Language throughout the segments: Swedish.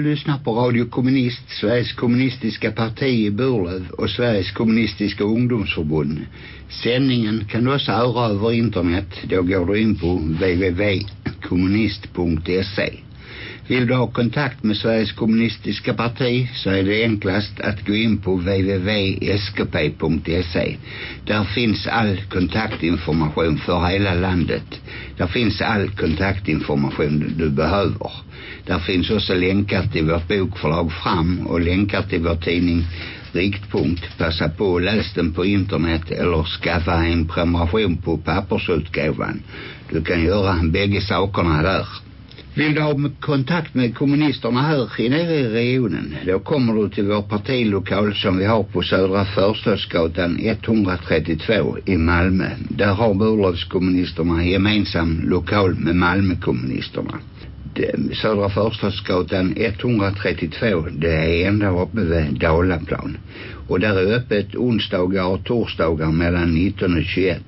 Du lyssnar på Radio Kommunist, Sveriges kommunistiska parti i Burlöv och Sveriges kommunistiska ungdomsförbund. Sändningen kan du också höra över internet. Då går du in på www.kommunist.se. Vill du ha kontakt med Sveriges kommunistiska parti så är det enklast att gå in på www.skp.se. Där finns all kontaktinformation för hela landet. Där finns all kontaktinformation du behöver. Där finns också länkar till vårt bokförlag Fram och länkar till vår tidning Riktpunkt. Passa på att läs den på internet eller skaffa en prenumeration på pappersutgåvan. Du kan göra bägge sakerna där. Vill du ha kontakt med kommunisterna här i nere i regionen då kommer du till vår partilokal som vi har på Södra Förstadsgatan 132 i Malmö. Där har Burlövskommunisterna gemensam lokal med Malmökommunisterna. Södra Förstadsgatan 132 det är ända uppe vid Dalaplan. Och där är öppet onsdagar och torsdagar mellan 19 och 21.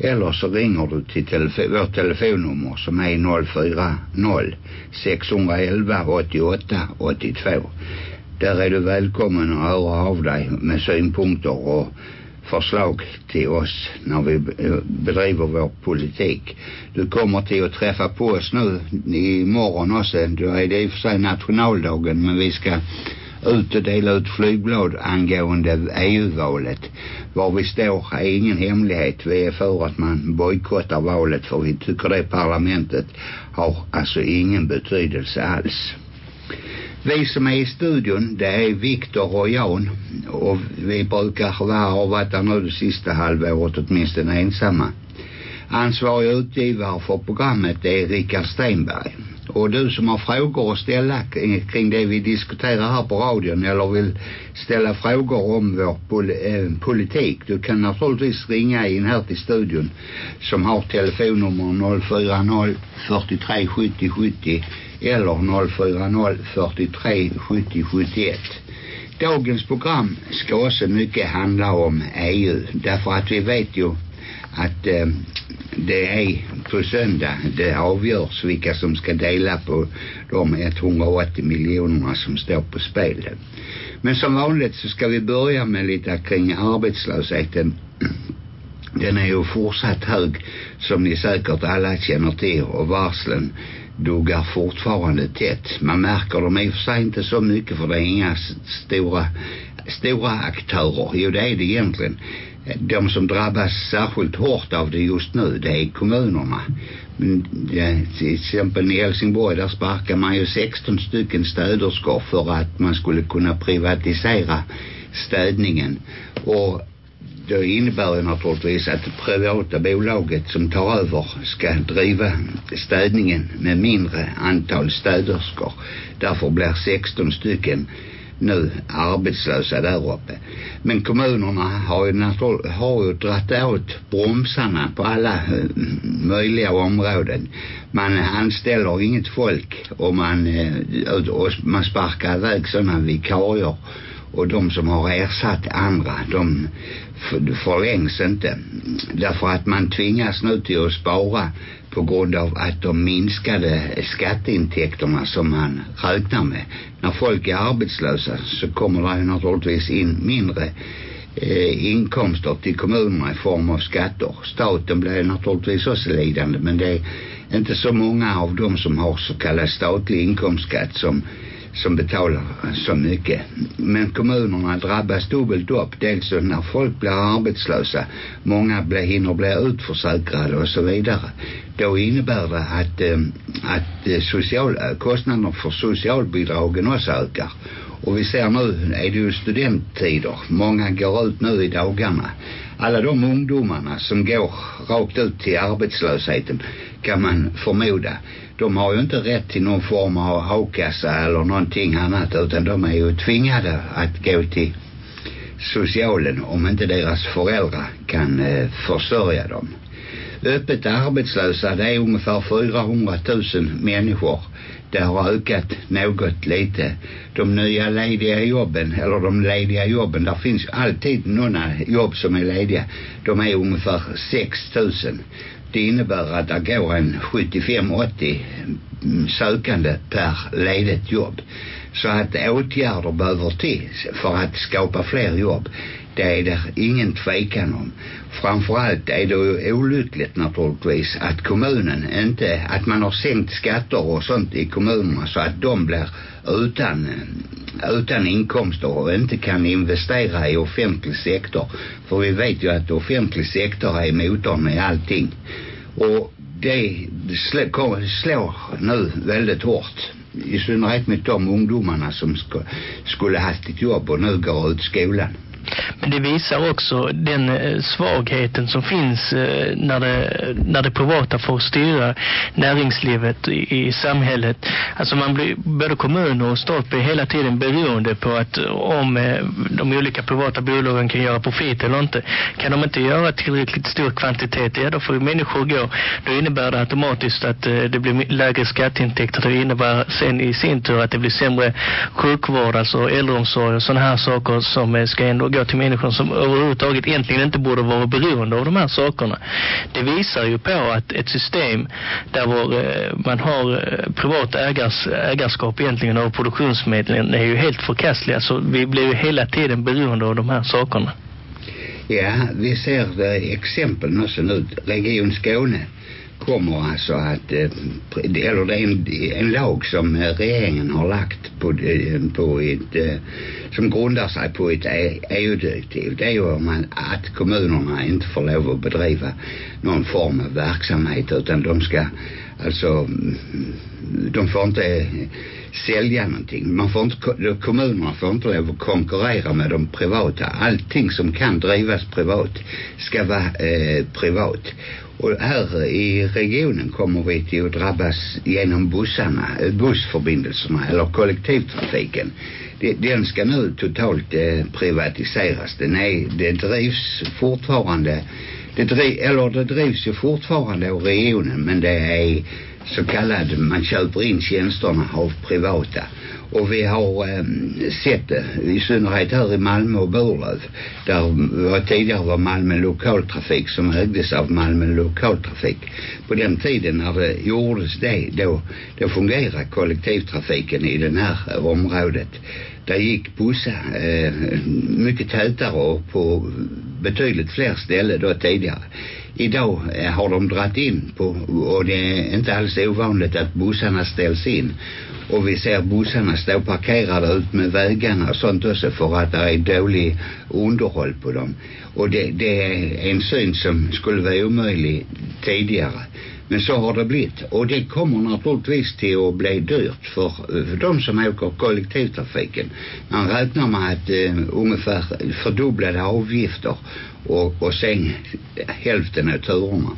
Eller så ringer du till telefon, vårt telefonnummer som är 040 611 88 82. Där är du välkommen att höra av dig med synpunkter och förslag till oss när vi eh, bedriver vår politik. Du kommer till att träffa på oss nu imorgon också. Då är det i och för sig nationaldagen men vi ska ut och dela ut flygblad angående EU-valet. Var vi står är ingen hemlighet. Vi är för att man bojkottar valet för vi tycker det parlamentet har alltså ingen betydelse alls. Vi som är i studion det är Viktor och Jan och vi brukar vara, har varit där nu det sista halvåret åtminstone ensamma. Ansvarig utgivare för programmet är Rickard Stenberg. Och du som har frågor att ställa kring det vi diskuterar här på radion eller vill ställa frågor om vår pol eh, politik. Du kan naturligtvis ringa in här till studion som har telefonnummer 040 43 70 70 eller 040 43 70 71. Dagens program ska också mycket handla om EU därför att vi vet ju att eh, det är på söndag det avgörs vilka som ska dela på de 180 miljonerna som står på spel. Men som vanligt så ska vi börja med lite kring arbetslösheten. Den är ju fortsatt hög som ni säkert alla känner till och varslen duggar fortfarande tätt. Man märker dem i och för sig inte så mycket för det är inga stora, stora aktörer. Jo det är det egentligen de som drabbas särskilt hårt av det just nu det är kommunerna men ja, till exempel i Helsingborg där sparkar man ju 16 stycken städerskor för att man skulle kunna privatisera städningen och det innebär ju naturligtvis att det privata bolaget som tar över ska driva städningen med mindre antal städerskor därför blir 16 stycken nu arbetslösa där uppe. Men kommunerna har ju, har ju dratt åt bromsarna på alla eh, möjliga områden. Man anställer inget folk och man, eh, och man sparkar iväg sådana vikarier och de som har ersatt andra de förlängs inte därför att man tvingas nu till att spara på grund av att de minskade skatteintäkterna som man räknar med. När folk är arbetslösa så kommer det naturligtvis in mindre eh, inkomster till kommunerna i form av skatter. Staten blir naturligtvis också lidande men det är inte så många av dem som har så kallad statlig inkomstskatt som som betalar så mycket. Men kommunerna drabbas dubbelt upp. Dels så när folk blir arbetslösa. Många blir, hinner bli utförsäkrade och så vidare. Då innebär det att, eh, att eh, social, eh, kostnaderna för socialbidragen också ökar. Och vi ser nu är det ju studenttider. Många går ut nu i dagarna. Alla de ungdomarna som går rakt ut till arbetslösheten kan man förmoda de har ju inte rätt till någon form av a-kassa eller någonting annat utan de är ju tvingade att gå till socialen om inte deras föräldrar kan eh, försörja dem. Öppet arbetslösa det är ungefär 400 000 människor. Det har ökat något lite. De nya lediga jobben, eller de lediga jobben, där finns alltid några jobb som är lediga. De är ungefär 6 000 det innebär att det går en 75-80 sökande per ledigt jobb. Så att åtgärder behöver till för att skapa fler jobb. Det är det ingen tvekan om. Framförallt är det olyckligt naturligtvis att kommunen inte, att man har sänkt skatter och sånt i kommunerna så att de blir utan, utan inkomster och inte kan investera i offentlig sektor. För vi vet ju att offentlig sektor är motorn i allting. Och det slår nu väldigt hårt i synnerhet med de ungdomarna som sk skulle haft ett jobb och nu går ut skolan. Men det visar också den eh, svagheten som finns eh, när, det, när det privata får styra näringslivet i, i samhället. Alltså man blir, både kommuner och stat blir hela tiden beroende på att eh, om de olika privata bolagen kan göra profit eller inte. Kan de inte göra tillräckligt stor kvantitet, ja då får människor gå. Då innebär det automatiskt att det blir lägre skatteintäkter. Det innebär sen i sin tur att det blir sämre sjukvård, alltså äldreomsorg och sådana här saker som ska ändå gå till människor som överhuvudtaget egentligen inte borde vara beroende av de här sakerna. Det visar ju på att ett system där vår, eh, man har eh, privat ägars, ägarskap egentligen av produktionsmedlen är ju helt förkastliga. Så vi blir ju hela tiden beroende av de här sakerna. Ja, vi ser det exempel också nu. Region Skåne kommer alltså att, eh, eller det är en, en lag som eh, regeringen har lagt på, eh, på ett, som grundar sig på ett e- EU-direktiv. Det är ju om att kommunerna inte får lov att bedriva någon form av verksamhet utan de ska, alltså, mm, de får inte sälja någonting. Man får inte, kommunerna får inte lov att konkurrera med de privata. Allting som kan drivas privat ska vara eh, privat. Och här i regionen kommer vi till att drabbas genom bussarna, eh, bussförbindelserna eller kollektivtrafiken. Den ska nu totalt eh, privatiseras. Den är, det drivs fortfarande, det driv, eller det drivs ju fortfarande av regionen men det är så kallad, man köper in tjänsterna av privata. Och vi har eh, sett det, i synnerhet här i Malmö och Burlöv. Där var tidigare var Malmö lokaltrafik som ägdes av Malmö lokaltrafik. På den tiden när det gjordes det, då, då fungerade kollektivtrafiken i den här eh, området. Där gick bussar eh, mycket tätare och på betydligt fler ställen då tidigare. Idag eh, har de dratt in på, och det är inte alls ovanligt att bussarna ställs in och vi ser bussarna stå parkerade ut med vägarna och sånt också för att det är dålig underhåll på dem. Och det, det är en syn som skulle vara omöjlig tidigare. Men så har det blivit. Och det kommer naturligtvis till att bli dyrt för, för de som åker kollektivtrafiken. Man räknar med att eh, ungefär fördubblade avgifter och, och sen hälften av turerna.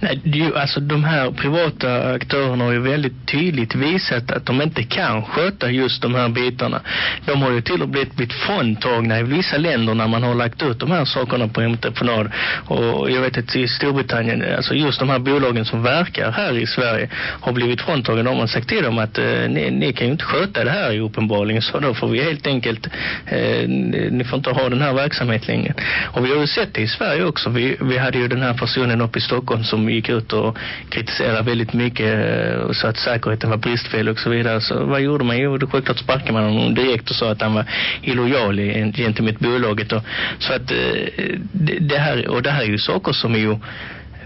Nej, ju, alltså de här privata aktörerna har ju väldigt tydligt visat att de inte kan sköta just de här bitarna. De har ju till och med blivit fråntagna i vissa länder när man har lagt ut de här sakerna på entreprenad. Och jag vet att i Storbritannien, alltså just de här bolagen som verkar här i Sverige har blivit fråntagna. De har sagt till dem att eh, ni, ni kan ju inte sköta det här uppenbarligen så då får vi helt enkelt eh, ni får inte ha den här verksamheten längre. Och vi har ju sett det i Sverige också. Vi, vi hade ju den här personen uppe i Stockholm Stockholm som gick ut och kritiserade väldigt mycket eh, och sa att säkerheten var bristfällig och så vidare. Så vad gjorde man? Jo, självklart sparkade man honom direkt och sa att han var illojal gentemot bolaget. Och, så att eh, det, det här, och det här är ju saker som är ju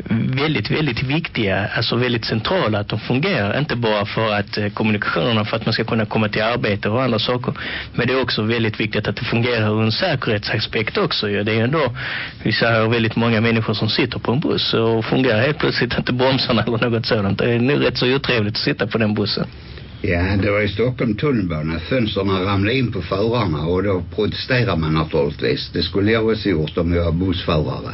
väldigt, väldigt viktiga, alltså väldigt centrala att de fungerar. Inte bara för att eh, kommunikationerna, för att man ska kunna komma till arbete och andra saker. Men det är också väldigt viktigt att det fungerar ur en säkerhetsaspekt också. Ja. Det är ändå, vi ser väldigt många människor som sitter på en buss och fungerar helt plötsligt inte bromsarna eller något sådant. Det är nu rätt så otrevligt att sitta på den bussen. Ja, det var i Stockholm tunnelbana. Fönsterna ramlade in på förarna och då protesterar man naturligtvis. Det skulle jag också gjort om jag var bussförare.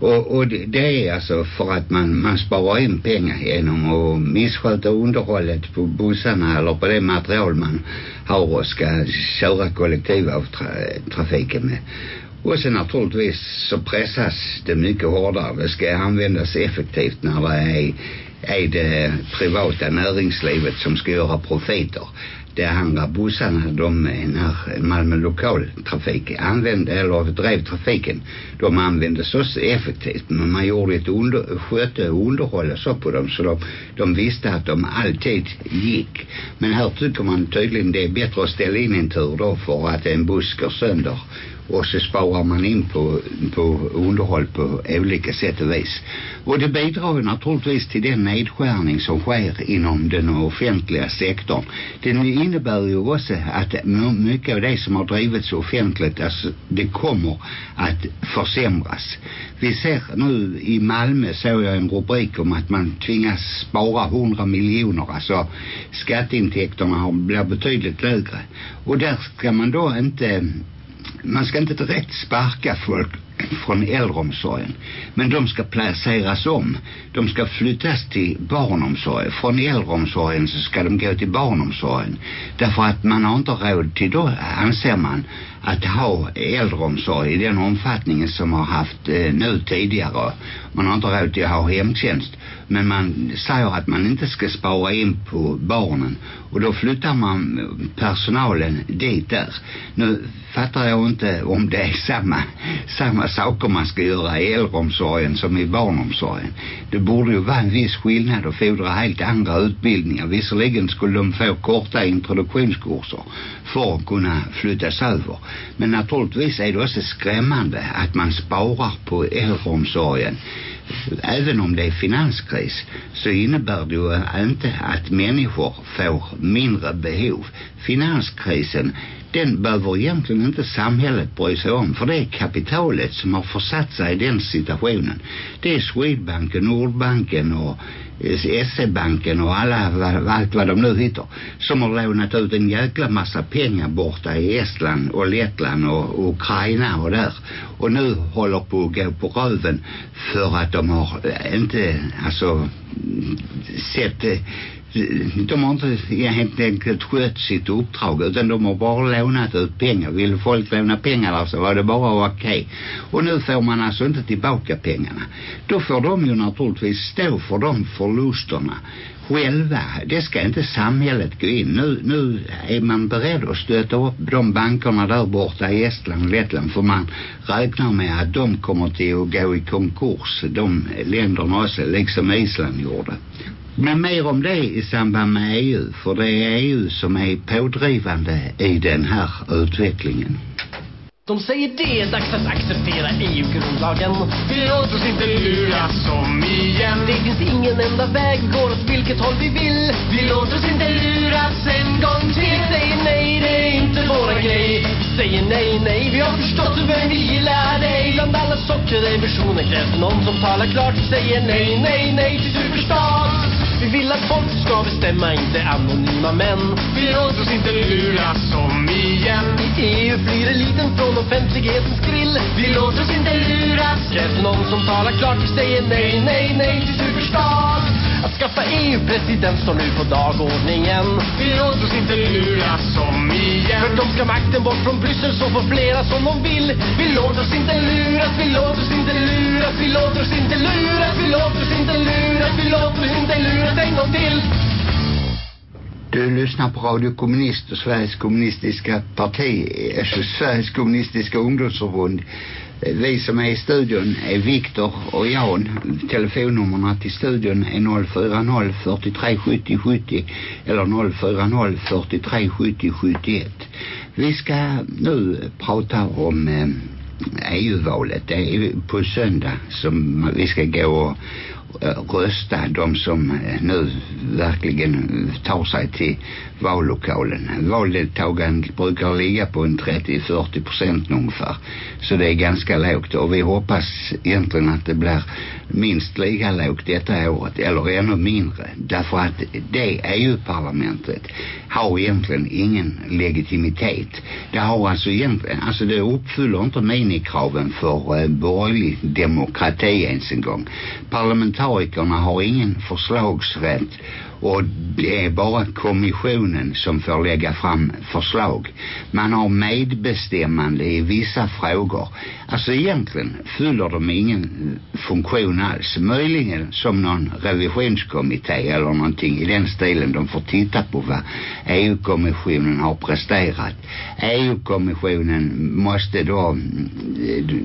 Och, och det, är alltså för att man, man sparar in pengar genom att missköta underhållet på bussarna eller på det material man har och ska köra kollektivtrafiken med. Och sen naturligtvis så pressas det mycket hårdare. Det ska användas effektivt när det är, är det privata näringslivet som ska göra profiter de andra bussarna de när Malmö lokaltrafik använde eller drev trafiken de användes också effektivt. Men man gjorde ett under, sköte underhåll och så på dem så de, de visste att de alltid gick. Men här tycker man tydligen det är bättre att ställa in en tur då för att en buss går sönder och så sparar man in på, på underhåll på olika sätt och vis. Och det bidrar ju naturligtvis till den nedskärning som sker inom den offentliga sektorn. Den innebär ju också att mycket av det som har drivits offentligt, alltså det kommer att försämras. Vi ser nu i Malmö såg jag en rubrik om att man tvingas spara 100 miljoner, alltså skatteintäkterna blir betydligt lägre. Och där ska man då inte man ska inte direkt sparka folk från äldreomsorgen. Men de ska placeras om. De ska flyttas till barnomsorg. Från äldreomsorgen så ska de gå till barnomsorgen. Därför att man har inte råd till då, anser man, att ha äldreomsorg i den omfattningen som har haft eh, nu tidigare. Man har inte råd till att ha hemtjänst. Men man säger att man inte ska spara in på barnen. Och då flyttar man eh, personalen dit där. Nu fattar jag inte om det är samma, samma saker man ska göra i äldreomsorgen som i barnomsorgen. Det borde ju vara en viss skillnad och fordra helt andra utbildningar. Visserligen skulle de få korta introduktionskurser för att kunna flyttas över. Men naturligtvis är det också skrämmande att man sparar på äldreomsorgen även om det är finanskris så innebär det ju inte att människor får mindre behov. Finanskrisen den behöver egentligen inte samhället bry sig om för det är kapitalet som har försatt sig i den situationen. Det är Swedbanken, Nordbanken och SE-banken och alla allt vad de nu heter som har lånat ut en jäkla massa pengar borta i Estland och Lettland och Ukraina och där och nu håller på att gå på röven för att de har inte alltså sett de har inte helt enkelt skött sitt uppdrag utan de har bara lånat ut pengar. Vill folk låna pengar där så var det bara okej. Okay. Och nu får man alltså inte tillbaka pengarna. Då får de ju naturligtvis stå för de förlusterna själva. Det ska inte samhället gå in. Nu, nu är man beredd att stöta upp de bankerna där borta i Estland och Lettland för man räknar med att de kommer till att gå i konkurs. De länderna också, liksom Island gjorde. Men mer om det i samband med EU. För det är EU som är pådrivande i den här utvecklingen. De säger det är dags att acceptera EU-grundlagen. Vi låter oss inte luras som igen. Det finns ingen enda väg, går åt vilket håll vi vill. Vi låter oss inte luras en gång till. Vi Säger nej, det är inte våra grej. Säger nej, nej, vi har förstått hur vi gillar dig. Bland alla sockeremissioner krävs någon som talar klart. Säger nej, nej, nej till superstat. Vi vill att folk ska bestämma, inte anonyma män. Vi låter oss inte luras om igen. I EU flyr eliten från offentlighetens grill. Vi låter oss inte luras. Krävs någon som talar klart, vi säger nej, nej, nej till superstat. Att skaffa EU-president står nu på dagordningen. Vi låter oss inte luras om igen. För de ska makten bort från Bryssel så får flera som de vill. Vi låter oss inte luras, vi låter oss inte luras, vi låter oss inte luras, vi lyssnar på Radio Kommunist och Sveriges kommunistiska parti, alltså Sveriges kommunistiska ungdomsförbund. Vi som är i studion är Viktor och Jan. Telefonnummerna till studion är 040 43 70 70 eller 040 43 70 71. Vi ska nu prata om eh, EU-valet. Det är på söndag som vi ska gå och rösta de som eh, nu verkligen eh, tar sig till vallokalen. Valdeltagandet brukar ligga på en 30-40 procent ungefär. Så det är ganska lågt och vi hoppas egentligen att det blir minst lika lågt detta året eller ännu mindre. Därför att det EU-parlamentet har egentligen ingen legitimitet. Det har alltså egentligen, alltså det uppfyller inte minikraven för eh, borgerlig demokrati ens en gång. Parlamentarikerna har ingen förslagsrätt och det är bara kommissionen som får lägga fram förslag. Man har medbestämmande i vissa frågor. Alltså egentligen fyller de ingen eh, funktion alls. Möjligen som någon revisionskommitté eller någonting i den stilen. De får titta på vad EU-kommissionen har presterat. EU-kommissionen måste då, mm,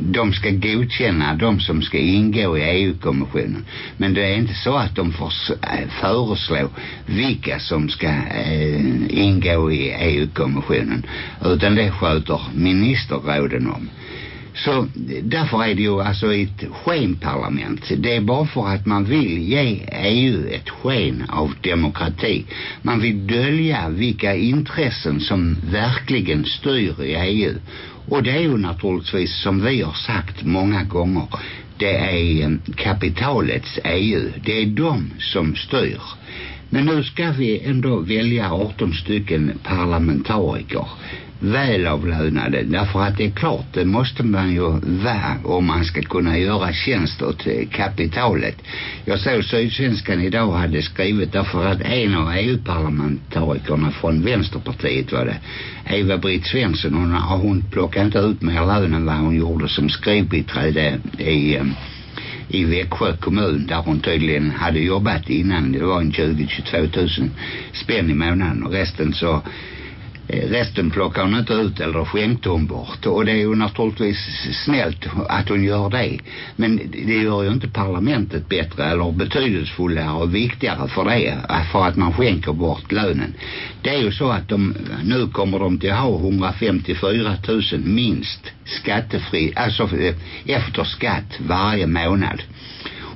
de ska godkänna de som ska ingå i EU-kommissionen. Men det är inte så att de får eh, föreslå vilka som ska eh, ingå i EU-kommissionen utan det sköter ministerråden om. Så därför är det ju alltså ett skenparlament. Det är bara för att man vill ge EU ett sken av demokrati. Man vill dölja vilka intressen som verkligen styr i EU. Och det är ju naturligtvis som vi har sagt många gånger. Det är eh, kapitalets EU. Det är de som styr. Men nu ska vi ändå välja 18 stycken parlamentariker välavlönade därför att det är klart det måste man ju vara om man ska kunna göra tjänst åt eh, kapitalet. Jag såg Sydsvenskan idag hade skrivit därför att en av EU-parlamentarikerna från Vänsterpartiet var det Eva-Britt Svensson hon, hon plockade inte ut mer lön än vad hon gjorde som skrivbiträde i eh, i Växjö kommun där hon tydligen hade jobbat innan. Det var en 20-22 tusen spänn i månaden. Och resten så Eh, resten plockar hon inte ut eller skänkte hon bort. Och det är ju naturligtvis snällt att hon gör det. Men det gör ju inte parlamentet bättre eller betydelsefullare och viktigare för det för att man skänker bort lönen. Det är ju så att de nu kommer de till att ha 154 000 minst skattefri alltså eh, efter skatt varje månad.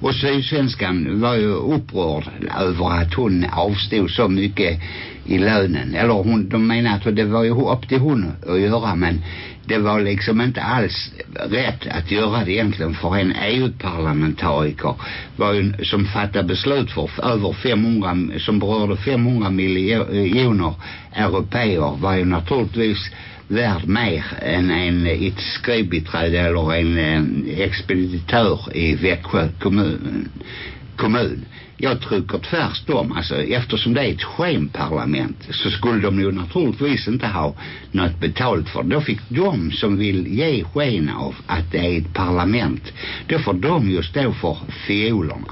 Och Sydsvenskan var ju upprörd över att hon avstod så mycket i lönen. Eller hon, de menar att det var ju upp till hon att göra men det var liksom inte alls rätt att göra det egentligen för en EU-parlamentariker var ju, som fattade beslut för över 500 som berörde 500 miljoner europeer var ju naturligtvis värd mer än en, ett skrivbiträde eller en, en expeditör i Växjö kommun, kommun. Jag trycker tvärtom. Alltså eftersom det är ett skenparlament så skulle de ju naturligtvis inte ha något betalt för. Då fick de som vill ge sken av att det är ett parlament. Då får de ju stå för fiolerna.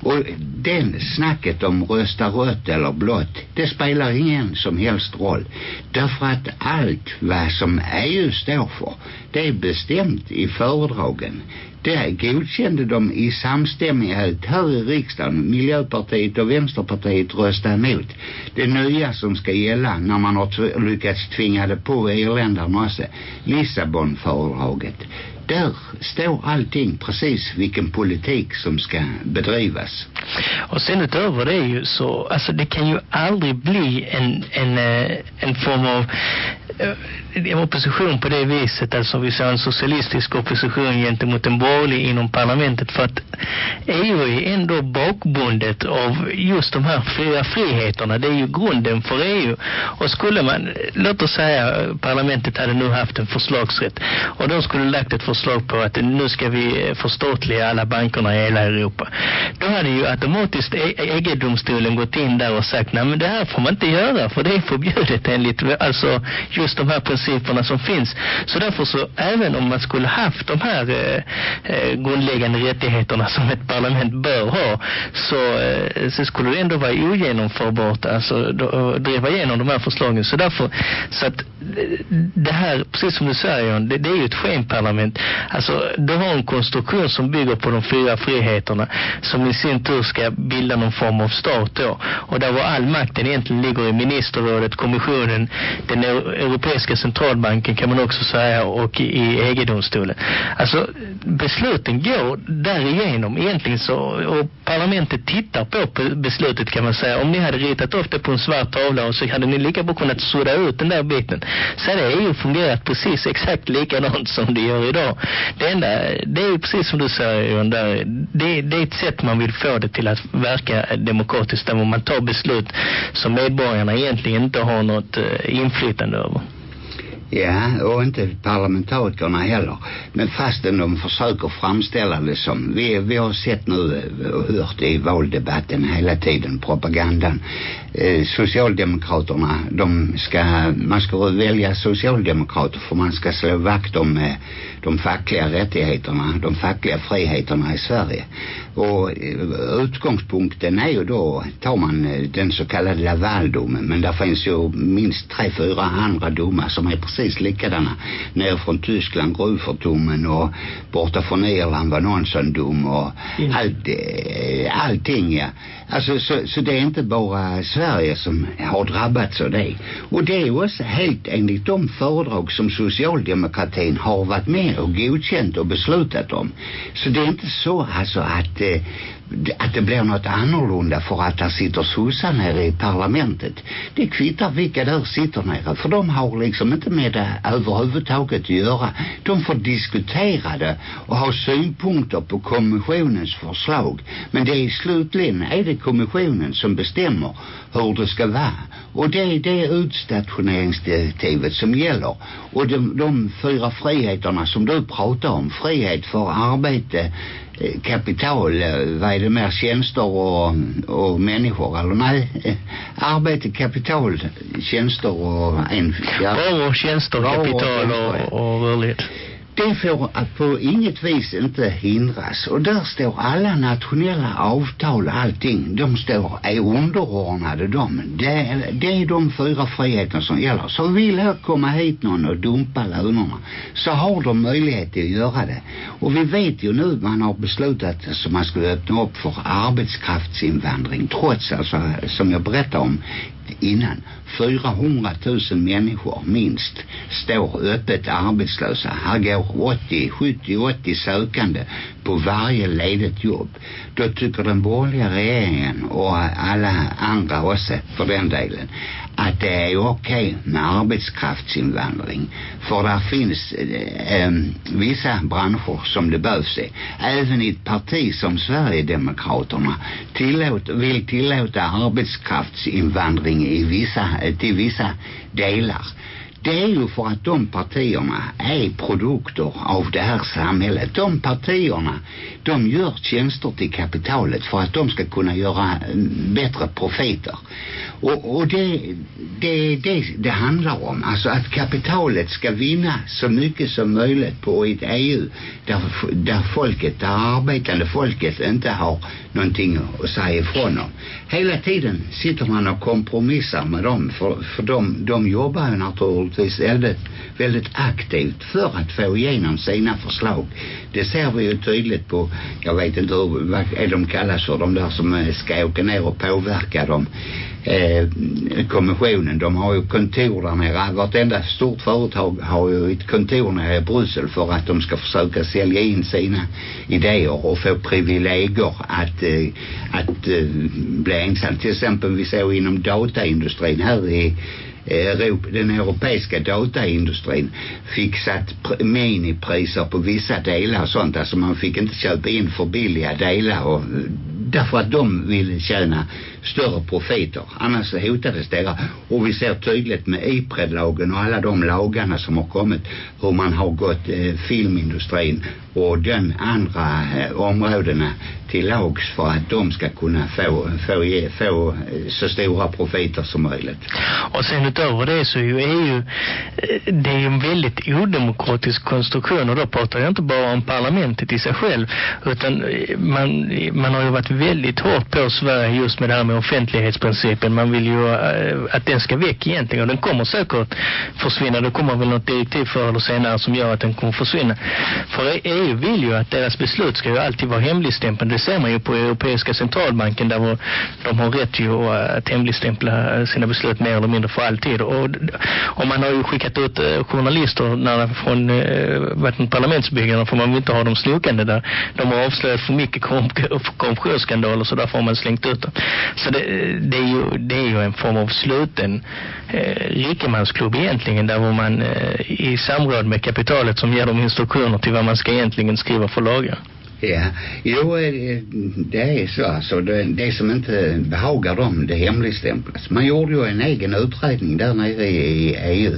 Och den snacket om rösta rött eller blått, det spelar ingen som helst roll. Därför att allt vad som EU står för, det är bestämt i föredragen. Det godkände de i samstämmighet här i riksdagen. Miljöpartiet och Vänsterpartiet röstade emot. Det nya som ska gälla när man har lyckats tvinga det på irländarna också. Alltså Lissabonfördraget. där står allting precis vilken politik som ska bedrivas. Och sen utöver det ju så, alltså det kan ju aldrig bli en, en, eh, en form av eh, opposition på det viset, alltså vi sa en socialistisk opposition gentemot en borgerlig inom parlamentet för att EU är ändå bakbundet av just de här fria friheterna. Det är ju grunden för EU. Och skulle man, låt oss säga parlamentet hade nu haft en förslagsrätt och de skulle lagt ett förslag på att nu ska vi eh, förstatliga alla bankerna i hela Europa. Då hade ju automatiskt e-, EG-domstolen gått in där och sagt nej men det här får man inte göra för det är förbjudet enligt alltså just de här principerna som finns. Så därför så, även om man skulle haft de här eh, eh, grundläggande rättigheterna som ett parlament bör ha, så, eh, så skulle det ändå vara ogenomförbart, alltså då, eh, driva igenom de här förslagen. Så därför, så att eh, det här, precis som du säger, det, det är ju ett skenparlament. Alltså, du har en konstruktion som bygger på de fyra friheterna, som i sin tur ska bilda någon form av stat då. Och där var all makten egentligen ligger i ministerrådet, kommissionen, den europeiska centralbanken kan man också säga och i EG-domstolen. Alltså besluten går därigenom egentligen så och parlamentet tittar på beslutet kan man säga. Om ni hade ritat upp det på en svart tavla och så hade ni lika bra kunnat sudda ut den där biten. Så hade EU fungerat precis exakt likadant som det gör idag. Det enda, det är ju precis som du säger Johan, där, det, det är ett sätt man vill få det till att verka demokratiskt där man tar beslut som medborgarna egentligen inte har något eh, inflytande över. Ja, och inte parlamentarikerna heller. Men fastän de försöker framställa det som, vi, vi har sett nu eh, och hört i valdebatten hela tiden, propagandan. Eh, Socialdemokraterna, de ska, man ska välja Socialdemokrater för man ska slå vakt om eh, de fackliga rättigheterna, de fackliga friheterna i Sverige. Och eh, utgångspunkten är ju då, tar man eh, den så kallade Lavaldomen, men där finns ju minst tre, fyra andra domar som är precis likadana. Ner från Tyskland, Gruferdomen och borta från Irland var någon sån dom och Mm. allt, eh, allting ja. Alltså så, så det är inte bara Sverige som har drabbats av det. Och det är också helt enligt de föredrag som socialdemokratin har varit med och godkänt och beslutat om. Så det är inte så alltså att eh, att det blir något annorlunda för att där sitter sossar nere i parlamentet. Det kvittar vilka där sitter nere. För de har liksom inte med det överhuvudtaget att göra. De får diskutera det och ha synpunkter på kommissionens förslag. Men det är slutligen är det kommissionen som bestämmer hur det ska vara. Och det är det utstationeringsdirektivet som gäller. Och de, de fyra friheterna som du pratar om, frihet för arbete, kapital, vad är det mer, tjänster och, och människor eller nej, arbete, kapital, tjänster och en, ja, Varor, tjänster, och kapital tjänster, och, och rörlighet det får på inget vis inte hindras. Och där står alla nationella avtal och allting. De står är underordnade dem. Det, det är de fyra friheterna som gäller. Så vill här komma hit någon och dumpa lönerna så har de möjlighet att göra det. Och vi vet ju nu man har beslutat att man skulle öppna upp för arbetskraftsinvandring trots alltså som jag berättade om innan 400 000 människor minst står öppet arbetslösa. Här går 80, 70, 80 sökande på varje ledigt jobb. Då tycker den borgerliga regeringen och alla andra också för den delen att det är okej med arbetskraftsinvandring. För där finns eh, eh, vissa branscher som det behövs i. Även i ett parti som Sverigedemokraterna tillåt, vill tillåta arbetskraftsinvandring i vissa, till vissa delar. Det är ju för att de partierna är produkter av det här samhället. De partierna, de gör tjänster till kapitalet för att de ska kunna göra mm, bättre profiter. Och, och det, det, det, det handlar om. Alltså att kapitalet ska vinna så mycket som möjligt på ett EU där, där folket, där arbetande folket inte har någonting att säga ifrån om. Hela tiden sitter man och kompromissar med dem för, för de, de jobbar ju naturligtvis väldigt, väldigt aktivt för att få igenom sina förslag. Det ser vi ju tydligt på, jag vet inte hur, vad är de kallas för, de där som eh, ska åka ner och påverka dem eh, kommissionen. De har ju kontor där nere. Vartenda stort företag har ju ett kontor nere i Bryssel för att de ska försöka sälja in sina idéer och få privilegier att, eh, att eh, bli ensam. Till exempel vi såg inom dataindustrin här i eh, Europa, den europeiska dataindustrin fick satt minipriser på vissa delar och sånt. Alltså man fick inte köpa in för billiga delar och eh, därför att de ville tjäna större profiter. Annars så hotades det. Och vi ser tydligt med IPRED-lagen och alla de lagarna som har kommit hur man har gått eh, filmindustrin och den andra eh, områdena till lags för att de ska kunna få, få, ge, få så stora profiter som möjligt. Och sen utöver det så är ju EU, eh, det är ju en väldigt odemokratisk konstruktion och då pratar jag inte bara om parlamentet i sig själv utan eh, man, man har ju varit väldigt hårt på Sverige just med det här med offentlighetsprincipen. Man vill ju eh, att den ska väck egentligen och den kommer säkert försvinna. Det kommer väl något direktiv förr eller senare som gör att den kommer försvinna. För EU vill ju att deras beslut ska ju alltid vara hemligstämplade. Det ser man ju på Europeiska centralbanken där de har rätt ju att eh, hemligstämpla eh, sina beslut mer eller mindre för alltid. Och, och man har ju skickat ut eh, journalister när, från eh, vatten för man vill inte ha dem snokande där. De har avslöjat för mycket korruptionsskandaler så därför har man slängt ut dem. Så det, det, är, ju, det är ju en form av sluten eh, rikemansklubb egentligen där var man eh, i samråd med kapitalet som ger dem instruktioner till vad man ska egentligen skriva för lagar. Ja, jo eh, det är så alltså. Det, det som inte behagar dem, det hemligstämplas. Man gjorde ju en egen utredning där nere i, i EU.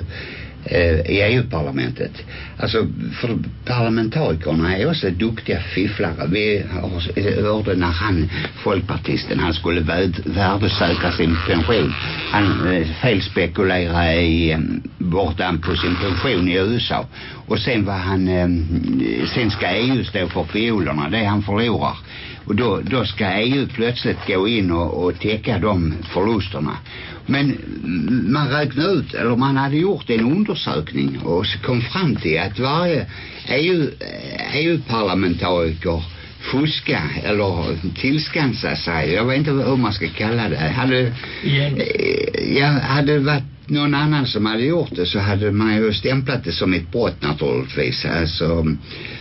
Eh, i EU-parlamentet. Alltså för parlamentarikerna är också duktiga fifflare. Vi har- eh, hörde när han, folkpartisten, han skulle värd, värdesäkra sin pension. Han eh, felspekulerade i, bortan på sin pension i USA. Och sen var han, sen ska EU stå för fiolerna, det han förlorar. Och då, då ska EU plötsligt gå in och, och täcka de förlusterna. Men man räknade ut, eller man hade gjort en undersökning och så kom fram till att varje EU, EU-parlamentariker fuska eller tillskansa sig, jag vet inte hur man ska kalla det. Hade, ja, hade varit någon annan som hade gjort det så hade man ju stämplat det som ett brott naturligtvis. Alltså,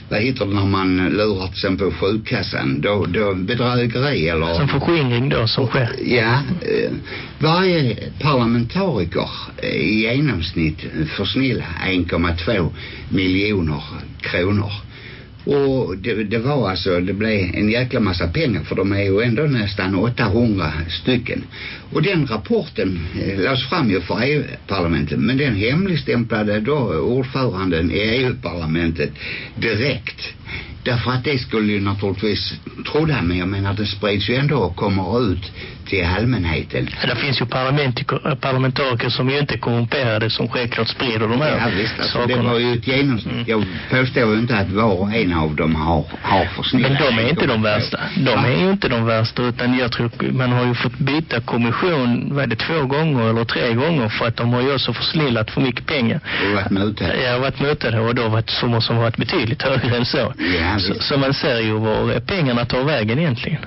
vad heter det när man lurar till exempel sjukkassan? Då, då bedrägeri eller... Som förskingring då som sker. Ja, eh, varje parlamentariker i genomsnitt försnilla 1,2 miljoner kronor. Och det, det var alltså, det blev en jäkla massa pengar för de är ju ändå nästan 800 stycken. Och den rapporten eh, lades fram ju för EU-parlamentet men den hemligstämplade då ordföranden i EU-parlamentet direkt. Därför att det skulle ju naturligtvis, trodde han, men jag menar det sprids ju ändå och kommer ut till allmänheten. Ja, det finns ju parlamentariker, som ju inte är korrumperade som självklart sprider de här Ja visst, alltså, det sakerna. var ju ett genomsnitt. Mm. Jag påstår ju inte att var och en av dem har, har försnillat. Men de är inte de 1,2. värsta. De Va? är ju inte de värsta utan jag tror man har ju fått byta kommission, vad är det, två gånger eller tre gånger för att de har ju också försnillat för mycket pengar. Och varit mutade. Jag har varit mutade och då varit summor som varit betydligt högre än så. Ja, så, så man ser ju var pengarna tar vägen egentligen.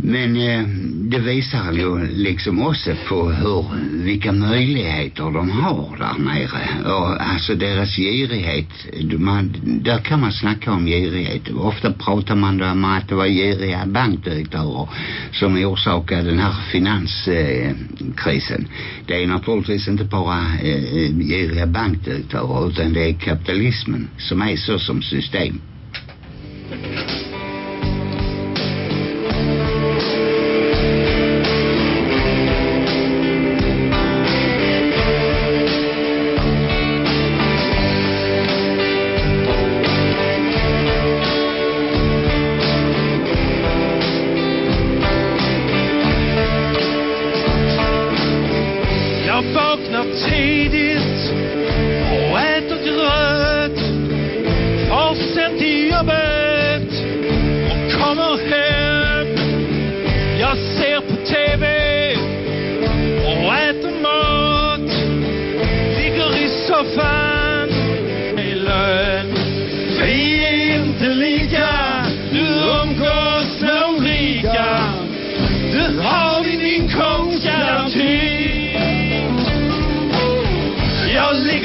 Men eh, det visar ju liksom också på hur, vilka möjligheter de har där nere. Och alltså deras girighet, man, där kan man snacka om girighet. Ofta pratar man då om att det var giriga bankdirektörer som orsakade den här finanskrisen. det är naturligtvis inte bara eh, giriga bankdirektörer utan det är kapitalismen som är så som system.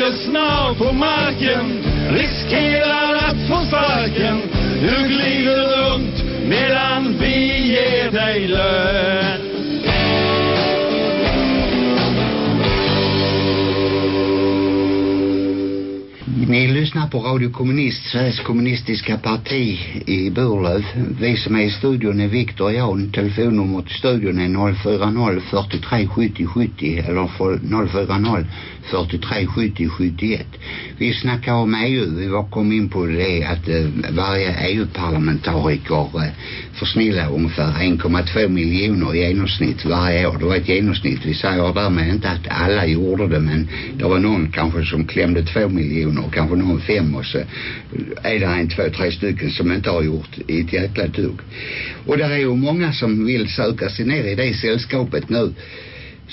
Jag ligger snart på marken, riskerar att få sparken. Du glider runt medan vi ger dig lön. Lyssnar på Radio Kommunist, Sveriges kommunistiska parti i Burlöv. Vi som är i studion är Viktor och Jan. Telefonnummer till studion är 040 43 70 70 eller 040 43 70 71. Vi snackar om EU. Vi var kom in på det att eh, varje EU-parlamentariker eh, försnillar ungefär 1,2 miljoner i genomsnitt varje år. Det var ett genomsnitt. Vi säger därmed inte att alla gjorde det men det var någon kanske som klämde två miljoner och kanske någon fem och så är det en, två, tre stycken som inte har gjort ett jäkla dugg. Och det är ju många som vill söka sig ner i det sällskapet nu.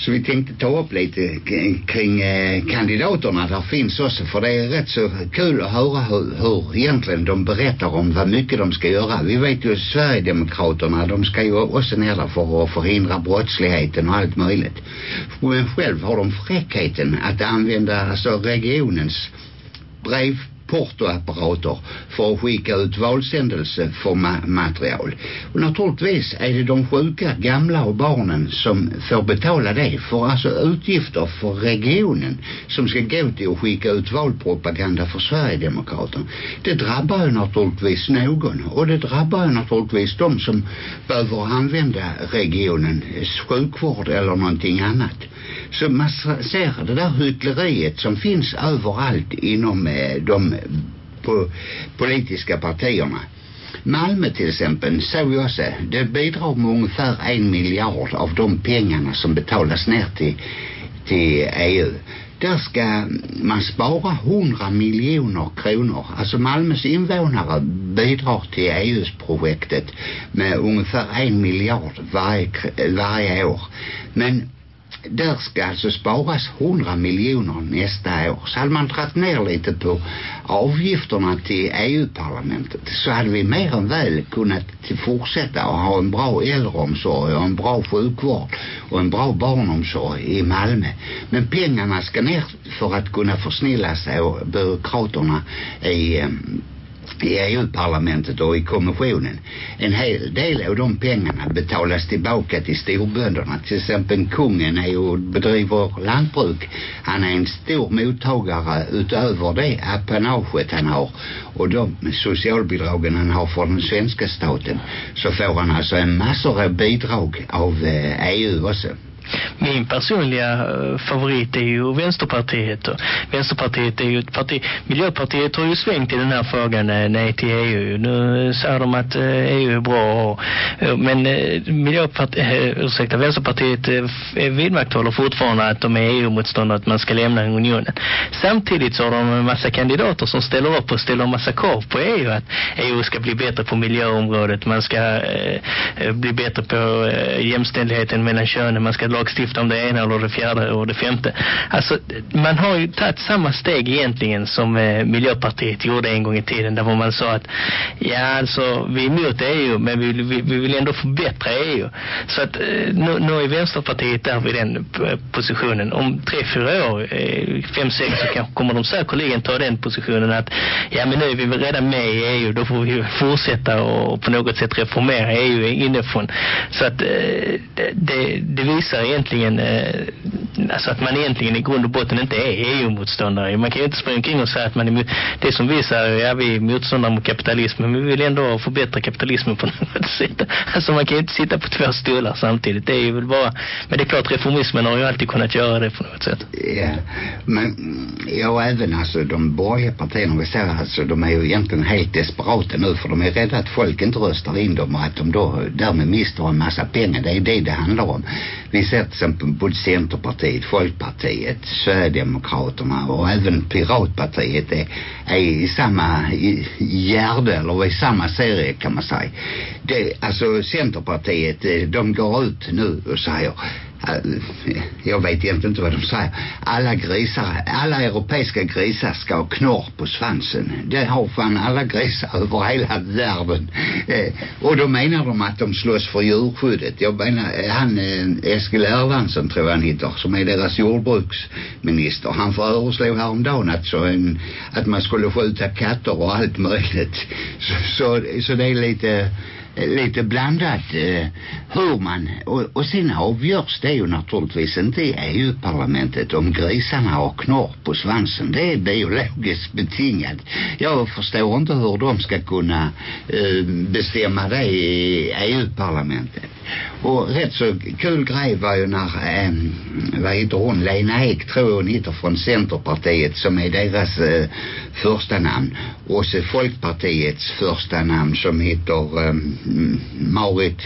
Så vi tänkte ta upp lite kring eh, kandidaterna där finns också för det är rätt så kul att höra hur, hur egentligen de berättar om vad mycket de ska göra. Vi vet ju Sverigedemokraterna de ska ju också ner där för att förhindra brottsligheten och allt möjligt. Men själv har de fräckheten att använda alltså regionens brev portoapparater för att skicka ut valsändelse för ma- material. Och naturligtvis är det de sjuka, gamla och barnen som får betala det för alltså utgifter för regionen som ska gå till att skicka ut valpropaganda för Sverigedemokraterna. Det drabbar ju naturligtvis någon och det drabbar ju naturligtvis de som behöver använda regionens sjukvård eller någonting annat. Så man ser det där hyckleriet som finns överallt inom eh, de på, politiska partierna. Malmö till exempel såg jag också, det bidrar med ungefär en miljard av de pengarna som betalas ner till, till EU där ska man spara 100 miljoner kronor. Alltså Malmös invånare bidrar till EUs projektet med ungefär en miljard varje, varje år. Men där ska alltså sparas 100 miljoner nästa år. Så hade man dragit ner lite på avgifterna till EU-parlamentet så hade vi mer än väl kunnat fortsätta att ha en bra äldreomsorg och en bra sjukvård och en bra barnomsorg i Malmö. Men pengarna ska ner för att kunna försnilla sig och byråkraterna i ehm, i EU-parlamentet och i kommissionen. En hel del av de pengarna betalas tillbaka till storbönderna. Till exempel kungen är och bedriver lantbruk. Han är en stor mottagare utöver det apanaget han har och de socialbidragen han har från den svenska staten så får han alltså en massor av bidrag av eh, EU också. Min personliga eh, favorit är ju Vänsterpartiet. Och Vänsterpartiet är ju ett parti. Miljöpartiet har ju svängt i den här frågan eh, nej till EU. Nu säger de att eh, EU är bra. Men Miljöpartiet, ursäkta, Vänsterpartiet vidmakthåller fortfarande att de är EU-motståndare att man ska lämna unionen. Samtidigt så har de en massa kandidater som ställer upp och ställer en massa krav på EU. Att EU ska bli bättre på miljöområdet. Man ska bli bättre på jämställdheten mellan könen. Man ska lagstifta om det ena eller det fjärde och det femte. Alltså, man har ju tagit samma steg egentligen som eh, Miljöpartiet gjorde en gång i tiden där man sa att ja, alltså, vi är emot EU men vi, vi, vi vill ändå förbättra EU. Så att eh, nu, nu är Vänsterpartiet där vid den eh, positionen. Om tre, fyra år, eh, fem, sex så kommer de säkerligen ta den positionen att ja, men nu är vi väl redan med i EU, då får vi fortsätta och på något sätt reformera EU inifrån. Så att eh, det, det visar egentligen eh, alltså att man egentligen i grund och botten inte är EU-motståndare. Man kan ju inte springa omkring och säga att man är det som vi säger, ja vi är motståndare mot kapitalismen men vi vill ändå förbättra kapitalismen på något sätt. Alltså man kan ju inte sitta på två stolar samtidigt. Det är ju väl bara, men det är klart reformismen har ju alltid kunnat göra det på något sätt. Ja, men ja även alltså de borgerliga partierna vi ser alltså de är ju egentligen helt desperata nu för de är rädda att folk inte röstar in dem och att de då därmed mister en massa pengar. Det är det det handlar om. Vi sett till exempel både Centerpartiet, Folkpartiet, Sverigedemokraterna och även Piratpartiet är, är i samma gärde eller i samma serie kan man säga. Det, alltså Centerpartiet, eh, de går ut nu och säger Äh, jag vet egentligen inte vad de säger. Alla grisar, alla europeiska grisar ska ha knorr på svansen. Det har fan alla grisar över hela världen. Eh, och då menar de att de slåss för djurskyddet. Jag menar, eh, han eh, Eskil Erlandsson tror jag han heter, som är deras jordbruksminister. Han föreslog häromdagen att, så en, att man skulle skjuta katter och allt möjligt. Så, så, så det är lite Eh, lite blandat eh, hur man och, och sen avgörs det ju naturligtvis inte i EU-parlamentet om grisarna har knorr på svansen. Det är biologiskt betingat. Jag förstår inte hur de ska kunna eh, bestämma det i EU-parlamentet och rätt så kul grej var ju när eh, vad heter hon? Lena Ek tror hon heter från Centerpartiet som är deras eh, första namn. Och så Folkpartiets första namn som heter eh, Marit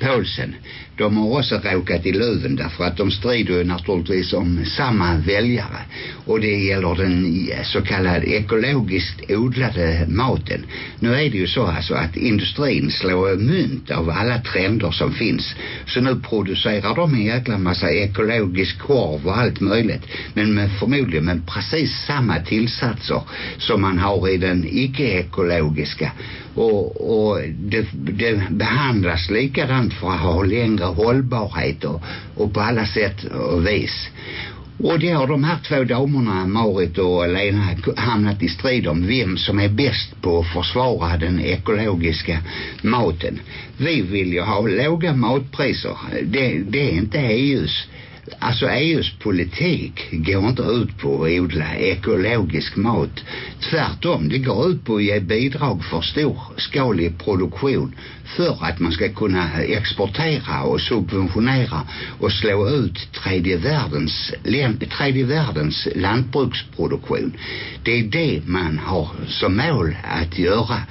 Paulsen de har också råkat i luven därför att de strider ju naturligtvis om samma väljare. Och det gäller den så kallade ekologiskt odlade maten. Nu är det ju så alltså att industrin slår mynt av alla trender som finns. Så nu producerar de en jäkla massa ekologisk korv och allt möjligt. Men med förmodligen med precis samma tillsatser som man har i den icke-ekologiska. Och, och det, det behandlas likadant för att ha längre hållbarhet och, och på alla sätt och vis och det har de här två damerna, Marit och Lena, hamnat i strid om vem som är bäst på att försvara den ekologiska maten. Vi vill ju ha låga matpriser. Det, det är inte EUs alltså EUs politik går inte ut på att odla ekologisk mat. Tvärtom, det går ut på att ge bidrag för storskalig produktion för att man ska kunna exportera och subventionera och slå ut tredje världens, tredje världens lantbruksproduktion. Det är det man har som mål att göra.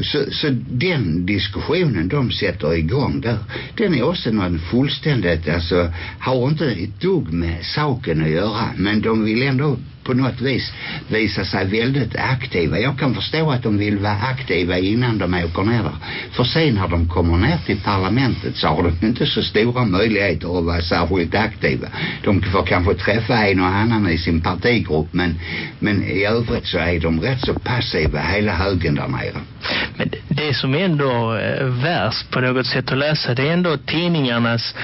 Så, så den diskussionen de sätter igång där, den är också någon fullständigt, alltså har inte ett dugg med saken att göra, men de vill ändå på något vis visa sig väldigt aktiva. Jag kan förstå att de vill vara aktiva innan de åker ner där. För sen när de kommer ner till parlamentet så har de inte så stora möjligheter att vara särskilt aktiva. De får kanske träffa en och annan i sin partigrupp men, men i övrigt så är de rätt så passiva hela högen där nere. Men det som ändå eh, är värst på något sätt att läsa det är ändå tidningarnas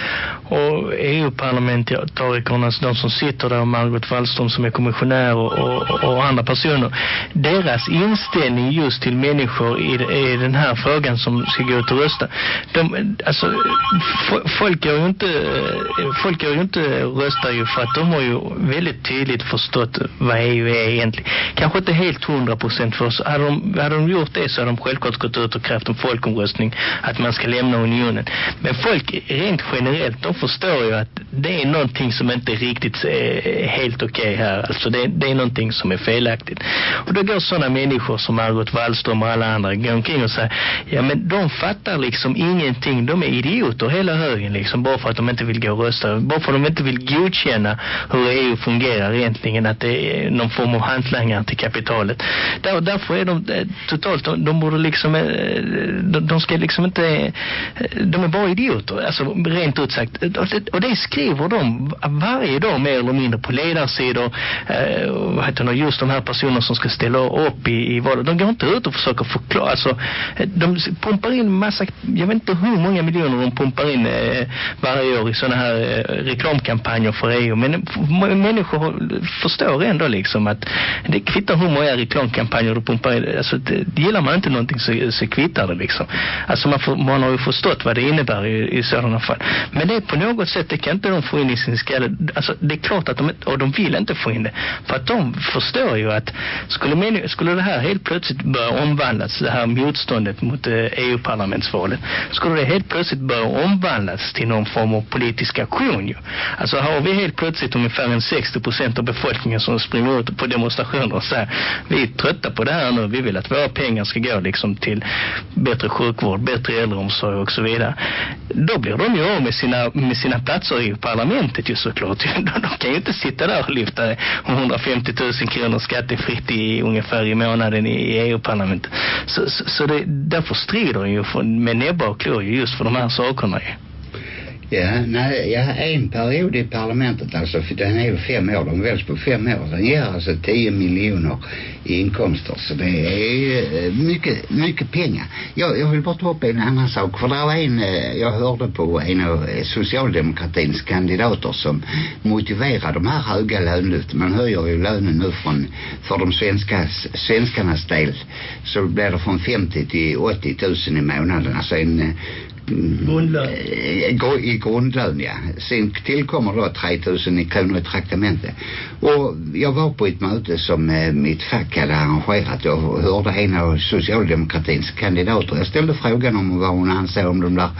och EU-parlamentarikernas, alltså de som sitter där och Margot Wallström som är kommissionär pensionärer och, och, andra personer. Deras inställning just till människor i, i den här frågan som ska gå ut och rösta. De, alltså folk gör ju inte folk gör ju inte röstar ju för att de har ju väldigt tydligt förstått vad EU är egentligen. Kanske inte helt hundra procent för oss hade de, hade de gjort det så hade de självklart gått ut och krävt en folkomröstning att man ska lämna unionen. Men folk rent generellt de förstår ju att det är någonting som inte riktigt är helt okej okay här. Alltså det, det är någonting som är felaktigt. Och då går sådana människor som Margot Wallström och alla andra går omkring och säger ja men de fattar liksom ingenting. De är idioter hela högen liksom bara för att de inte vill gå och rösta. Bara för att de inte vill godkänna hur EU fungerar egentligen. Att det är någon form av hantlangare till kapitalet. Där, därför är de eh, totalt, de, de borde liksom eh, de, de ska liksom inte eh, de är bara idioter. Alltså rent ut sagt. Och det, och det skriver de varje dag mer eller mindre på ledarsidor Eh, vad heter det, just de här personerna som ska ställa upp i, i valet. De går inte ut och försöker förklara. Alltså, eh, de pumpar in massa, jag vet inte hur många miljoner de pumpar in eh, varje år i sådana här eh, reklamkampanjer för EU. Men människor förstår ändå liksom att det kvittar hur många reklamkampanjer du pumpar in. Alltså, det, gillar man inte någonting så, så kvittar det liksom. Alltså man, får, man har ju förstått vad det innebär i, i sådana fall. Men det är på något sätt, det kan inte de få in i sin skalle. Alltså det är klart att de, och de vill inte få in det. För att de förstår ju att skulle, skulle det här helt plötsligt börja omvandlas, det här motståndet mot eh, EU-parlamentsvalet, skulle det helt plötsligt börja omvandlas till någon form av politisk aktion ju. Alltså har vi helt plötsligt ungefär en 60% av befolkningen som springer ut på demonstrationer och säger vi är trötta på det här nu, vi vill att våra pengar ska gå liksom till bättre sjukvård, bättre äldreomsorg och så vidare. Då blir de ju av med sina, med sina platser i parlamentet ju såklart. De, de kan ju inte sitta där och lyfta 150 000 kronor skattefritt i ungefär i månaden i EU-parlamentet. Så, så, så det, därför strider ju för, med näbbar och klor just för de här sakerna ju. Ja, nej, ja, en period i parlamentet alltså, för den är ju fem år, de väljs på fem år. Den ger alltså 10 miljoner i inkomster, så det är eh, mycket, mycket pengar. Jag, jag vill bara ta upp en annan sak, för det var en, eh, jag hörde på en av eh, socialdemokratins kandidater som motiverar de här höga lönelyften. Man höjer ju lönen nu från, för de svenska, svenskarnas del, så blir det från 50 till 80 000 i månaden, alltså en Grundlön. Eh, I grundlön, ja. Sen tillkommer då 3000 i kronor i traktamente. Och jag var på ett möte som eh, mitt fack hade arrangerat. Jag hörde en av socialdemokratins kandidater. Jag ställde frågan om vad hon anser om de där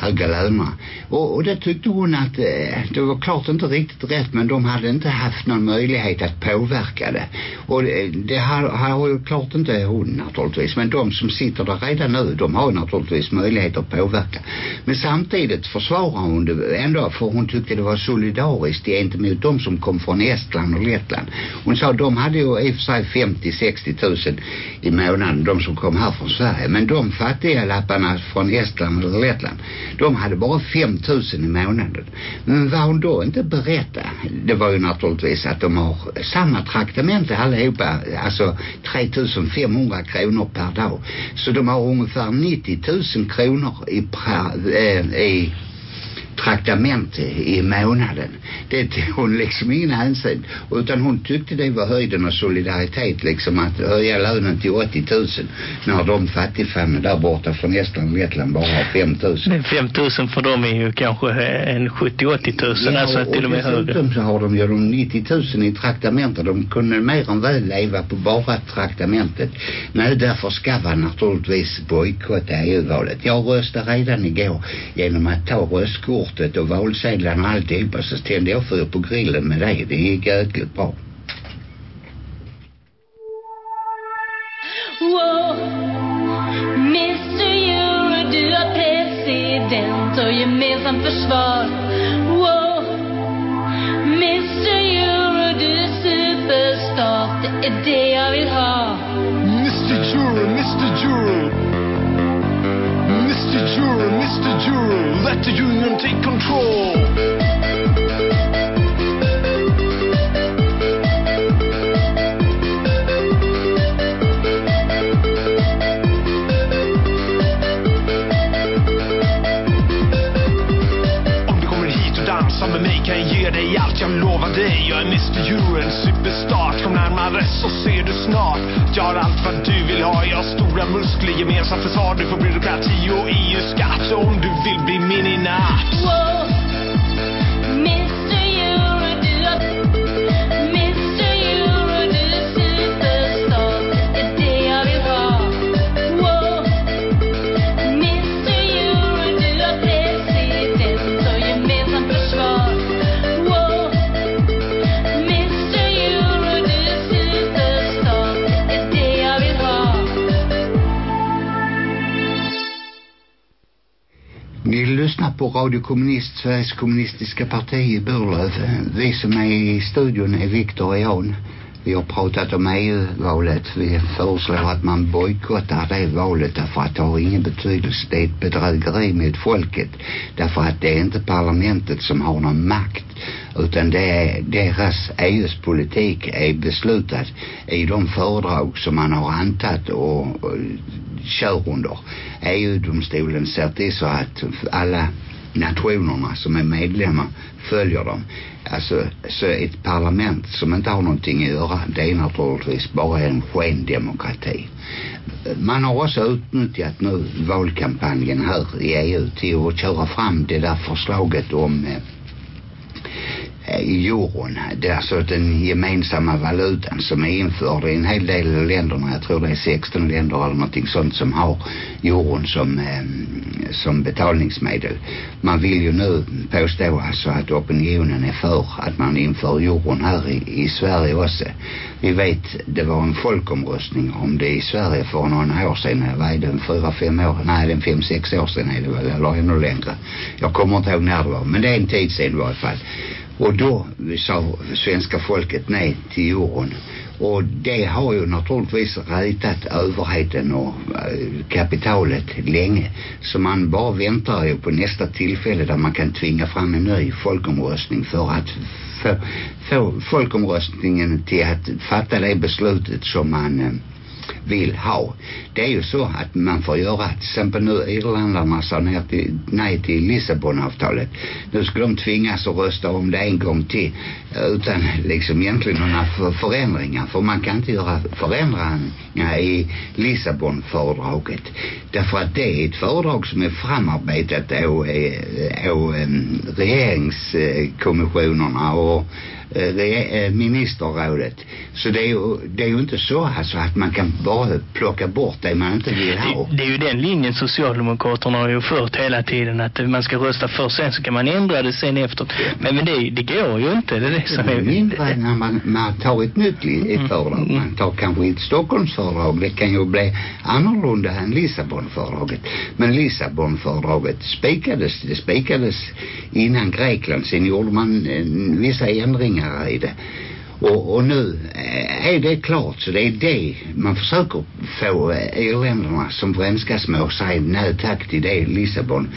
höga lönerna. Och, och det tyckte hon att eh, det var klart inte riktigt rätt men de hade inte haft någon möjlighet att påverka det. Och det, det har, har ju klart inte hon naturligtvis men de som sitter där redan nu de har naturligtvis möjlighet att påverka. Men samtidigt försvarar hon det ändå för hon tyckte det var solidariskt gentemot de som kom från Estland och Lettland. Hon sa de hade ju i och för sig 50-60 tusen i månaden de som kom här från Sverige men de fattiga lapparna från Estland och Lettland de hade bara 5 000 i månaden. Men vad hon då inte berättade, det var ju naturligtvis att de har samma traktamente allihopa, alltså 3500 kronor per dag. Så de har ungefär 90 000 kronor i, per, eh, i traktamente i månaden. Det tog hon liksom ingen hänsyn. Utan hon tyckte det var höjden av solidaritet liksom att höja lönen till 80 000 när de fattigfamiljer där borta från Estland och Lettland bara har 5 000. Men 5 000 för dem är ju kanske en 70-80 000, Ja, alltså till och med högre. så har de ju de 90 000 i traktamenter. De kunde mer än väl leva på bara traktamentet. Nej, därför ska man naturligtvis bojkotta EU-valet. Jag röstade redan igår genom att ta röstkortet och valsedlarna och alltihopa så tände jag fyr på grillen med det. Det gick jäkligt bra. Wow. Mr Euro, du är president och gemensamt försvar. Wow. Mr Euro, du är superstat. Det är det jag vill ha. Mr. Euro, Mr. Euro. Mr. Euro, Mr. Euro. Let the union take control. Om du kommer hit och dansar med mig kan ge dig allt jag lovar dig. Jag är Mr Euro, en så ser du snart. Jag har allt vad du vill ha. Jag har stora muskler, gemensamt försvar. Du får byråkrati och EU-skatt om du vill bli min i natt. Wow. På Radio Kommunist, Sveriges kommunistiska parti i Burlöv. Vi som är i studion är Viktor och Jan. Vi har pratat om EU-valet. Vi föreslår att man bojkottar det valet därför att det har ingen betydelse. Det är ett bedrägeri med folket. Därför att det är inte parlamentet som har någon makt. Utan det är deras EUs politik är beslutad i de föredrag som man har antagit och, och kör under. EU-domstolen ser till så att alla nationerna som är medlemmar följer dem. Alltså, så ett parlament som inte har någonting att göra, det är naturligtvis bara en skendemokrati. Man har också utnyttjat nu valkampanjen här i EU till att köra fram det där förslaget om eh, euron. Det är alltså den gemensamma valutan som är införd i en hel del av länderna. Jag tror det är 16 länder eller någonting sånt som har euron som, eh, som betalningsmedel. Man vill ju nu påstå alltså att opinionen är för att man inför euron här i, i Sverige också. Vi vet, det var en folkomröstning om det i Sverige för några år sedan. Vad är det, fyra, fem år? Nej, det är fem, sex år sedan är det väl, eller ännu längre. Jag kommer inte ihåg när det var, men det är en tid sedan i varje fall. Och då sa svenska folket nej till euron. Och det har ju naturligtvis retat överheten och eh, kapitalet länge. Så man bara väntar ju på nästa tillfälle där man kan tvinga fram en ny folkomröstning för att få, få folkomröstningen till att fatta det beslutet som man eh, vill ha. Det är ju så att man får göra, till exempel nu irländarna sa ner till, nej till Lissabonavtalet. Nu ska de tvingas att rösta om det en gång till eh, utan liksom egentligen några för, förändringar. För man kan inte göra förändringar i Lissabonfördraget. Därför att det är ett fördrag som är framarbetat av, eh, av eh, regeringskommissionerna och eh, re- eh, ministerrådet. Så det är, ju, det är ju inte så alltså att man kan bara plocka bort det man inte vill ha. Det, det är ju den linjen Socialdemokraterna har ju fört hela tiden att man ska rösta först sen så kan man ändra det sen efter. Men, men det, det går ju inte. Det är det som Det är är... mindre när man, man tar ett nytt ett fördrag. Man tar kanske ett Stockholmsfördrag. Det kan ju bli annorlunda än Lissabonfördraget. Men Lissabonfördraget spikades, det spikades innan Grekland. Sen gjorde man eh, vissa ändringar i det. Och, och nu eh, är det klart så det är det man försöker få eh, EU-länderna som svenska med att säga nej tack till det Lissabon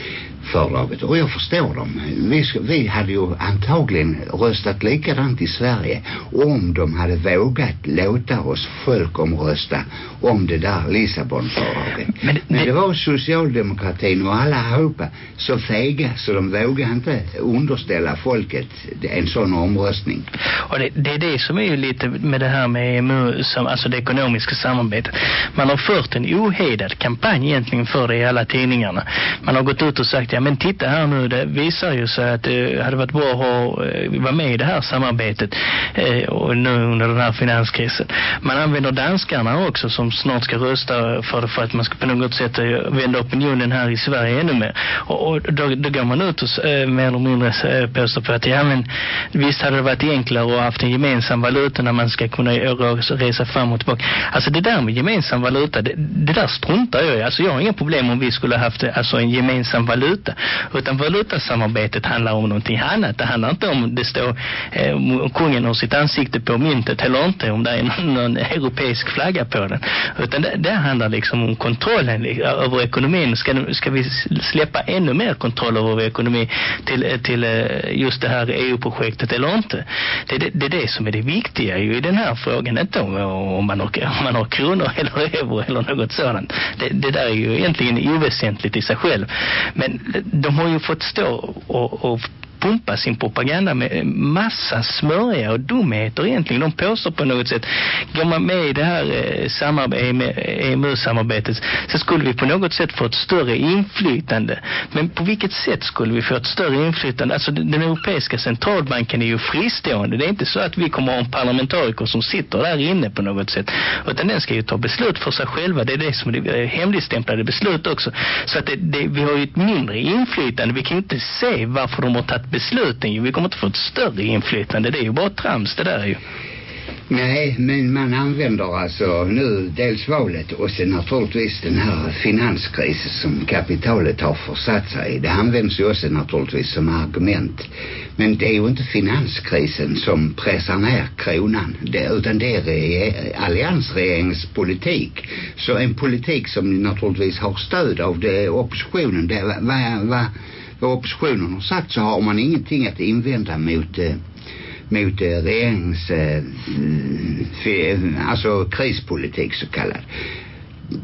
fördraget och jag förstår dem. Vi, vi hade ju antagligen röstat likadant i Sverige om de hade vågat låta oss folkomrösta om det där Lissabonfördraget. Men- Men, men- det var socialdemokratin och alla hopa så fega så de vågade inte underställa folket en sån omröstning. Och det, det är det som är ju lite med det här med EMU, som, alltså det ekonomiska samarbetet. Man har fört en ohejdad kampanj egentligen för det i alla tidningarna. Man har gått ut och sagt, ja men titta här nu, det visar ju sig att det hade varit bra att ha, eh, vara med i det här samarbetet eh, och nu under den här finanskrisen. Man använder danskarna också som snart ska rösta för det för att man ska på något sätt eh, vända opinionen här i Sverige ännu mer. Och, och då, då går man ut och eh, mer eller mindre eh, påstår på att ja men visst hade det varit enklare att haft en gemensam valuta när man ska kunna resa- fram och tillbaka. Alltså det där med gemensam valuta, det, det där struntar jag i. Alltså jag har inga problem om vi skulle haft alltså en gemensam valuta. Utan valutasamarbetet handlar om någonting annat. Det handlar inte om det står eh, kungen har sitt ansikte på myntet eller inte, om det är någon, någon europeisk flagga på den. Utan det, det handlar liksom om kontrollen över ekonomin. Ska, ska vi släppa ännu mer kontroll över vår ekonomi till, till eh, just det här EU-projektet eller inte? Det, det, det är det som är det viktiga ju i den här frågan. Inte om, om, man, har, om man har kronor eller euro eller något sådant. Det, det där är ju egentligen oväsentligt i sig själv. Men de har ju fått stå och, och pumpa sin propaganda med massa smörja och dumheter egentligen. De påstår på något sätt, går man med i det här eh, EMU-samarbetet så skulle vi på något sätt få ett större inflytande. Men på vilket sätt skulle vi få ett större inflytande? Alltså den, europeiska centralbanken är ju fristående. Det är inte så att vi kommer att ha en parlamentariker som sitter där inne på något sätt. Utan den ska ju ta beslut för sig själva. Det är det som är eh, hemligstämplade beslut också. Så att det, det, vi har ju ett mindre inflytande. Vi kan ju inte se varför de har tagit besluten. ju. Vi kommer inte få ett större inflytande. Det är ju bara trams det där ju. Nej, men man använder alltså nu dels valet och sen naturligtvis den här finanskrisen som kapitalet har försatt sig i. Det används ju också naturligtvis som argument. Men det är ju inte finanskrisen som pressar ner kronan, det, utan det är alliansregeringens politik. Så en politik som naturligtvis har stöd av det, oppositionen. Det, vad, vad, vad oppositionen har sagt så har man ingenting att invända mot eh, mot eh, regerings eh, eh alltså krispolitik så kallad.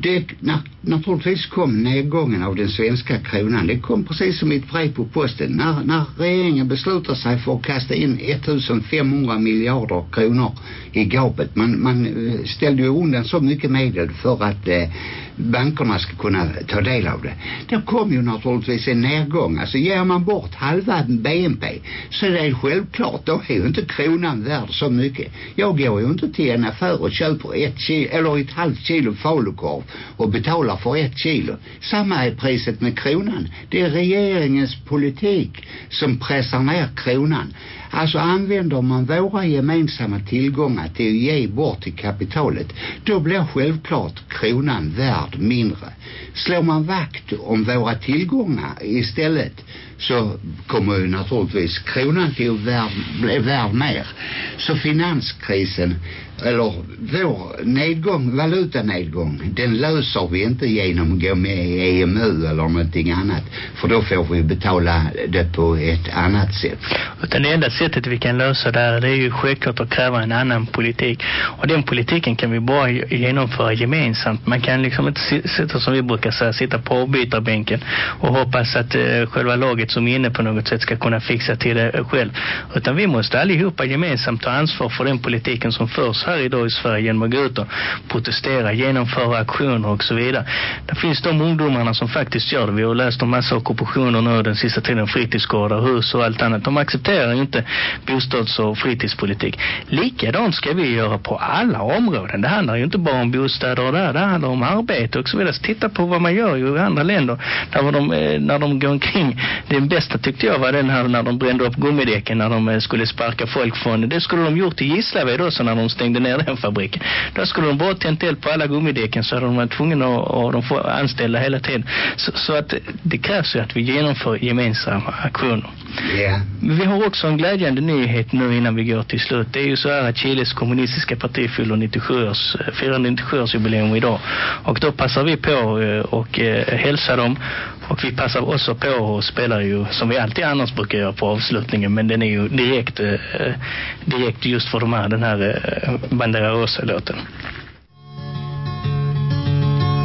Det, när naturligtvis kom nedgången av den svenska kronan. Det kom precis som ett brev på posten. När, när regeringen beslutar sig för att kasta in 1500 miljarder kronor i gapet. Man, man eh, ställde ju undan så mycket medel för att eh, bankerna ska kunna ta del av det. Då kom ju naturligtvis en nedgång. Alltså ger man bort halva BNP så är det självklart, då är ju inte kronan värd så mycket. Jag går ju inte till en affär och köper ett kilo, eller ett halvt kilo falukorv och betalar för ett kilo. Samma är priset med kronan. Det är regeringens politik som pressar ner kronan. Alltså använder man våra gemensamma tillgångar till att ge bort till kapitalet, då blir självklart kronan värd mindre. Slår man vakt om våra tillgångar istället så kommer ju naturligtvis kronan till att värd, bli värd mer. Så finanskrisen, eller vår nedgång, valutanedgång, den löser vi inte genom att gå med i EMU eller någonting annat. För då får vi betala det på ett annat sätt. Utan det enda sättet vi kan lösa det här det är ju självklart att kräva en annan politik. Och den politiken kan vi bara genomföra gemensamt. Man kan liksom inte sitta som vi brukar säga, sitta på avbytarbänken och hoppas att eh, själva laget som är inne på något sätt ska kunna fixa till det eh, själv. Utan vi måste allihopa gemensamt ta ansvar för den politiken som förs här idag i Sverige genom att gå ut och protestera, genomföra aktioner och så vidare. Det finns de ungdomarna som faktiskt gör det. Vi har läst om massa ockupationer nu den sista tiden, fritidsgårdar, hus och allt annat. De accepterar ju inte bostads- och fritidspolitik. Likadant ska vi göra på alla områden. Det handlar ju inte bara om bostäder och där, det handlar om arbete och så vidare. Så titta på vad man gör i andra länder. Där de, eh, när de går omkring, den bästa tyckte jag var den här när de brände upp gummidäcken när de eh, skulle sparka folk från, det skulle de gjort i Gislaved också när de stängde ner den fabriken. Då skulle de bara tänt eld på alla gummidäcken så hade de varit tvungna att och de får anställda hela tiden. Så, så att det krävs ju att vi genomför gemensamma aktioner. Ja. Vi har också en glädje glädjande nyhet nu innan vi går till slut. Det är ju så här att Chiles kommunistiska parti fyller 97 års, eh, firar 97 års jubileum idag. Och då passar vi på eh, och eh, hälsa dem. Och vi passar också på och spelar ju som vi alltid annars brukar göra på avslutningen. Men den är ju direkt, direkt just för de här, den här Bandera Rosa-låten.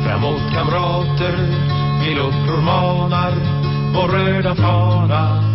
Framåt kamrater, vi uppror manar Vår röda fana,